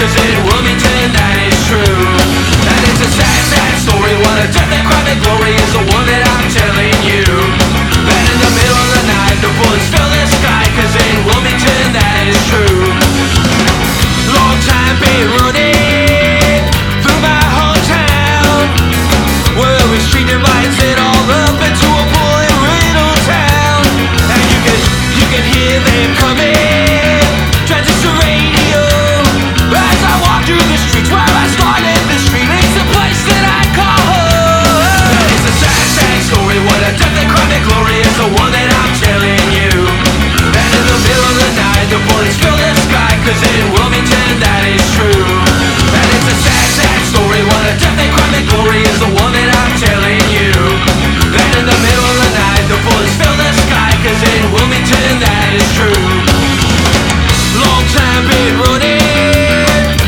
Cause it was In Wilmington that is true. And it's a sad, sad story. What a death and crime and glory Is the one that I'm telling you. Then in the middle of the night The bullets fill the in Wilmington that is true.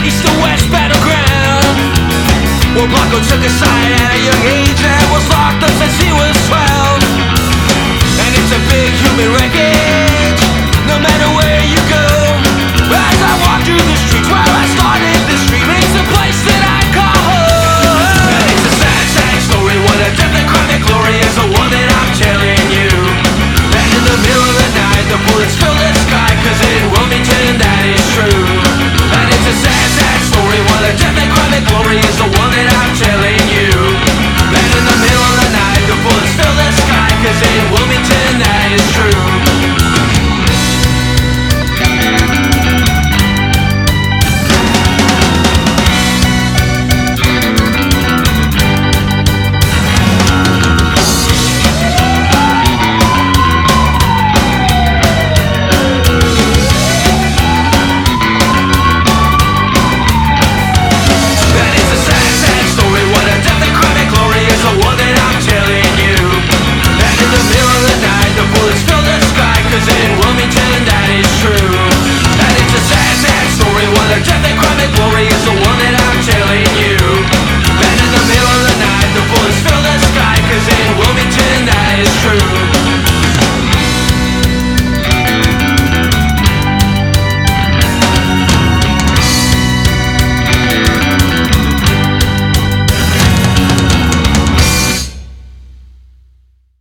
East to west battleground. Where Blanco took at a young age And was locked up since he was 12 And it's a big human race memories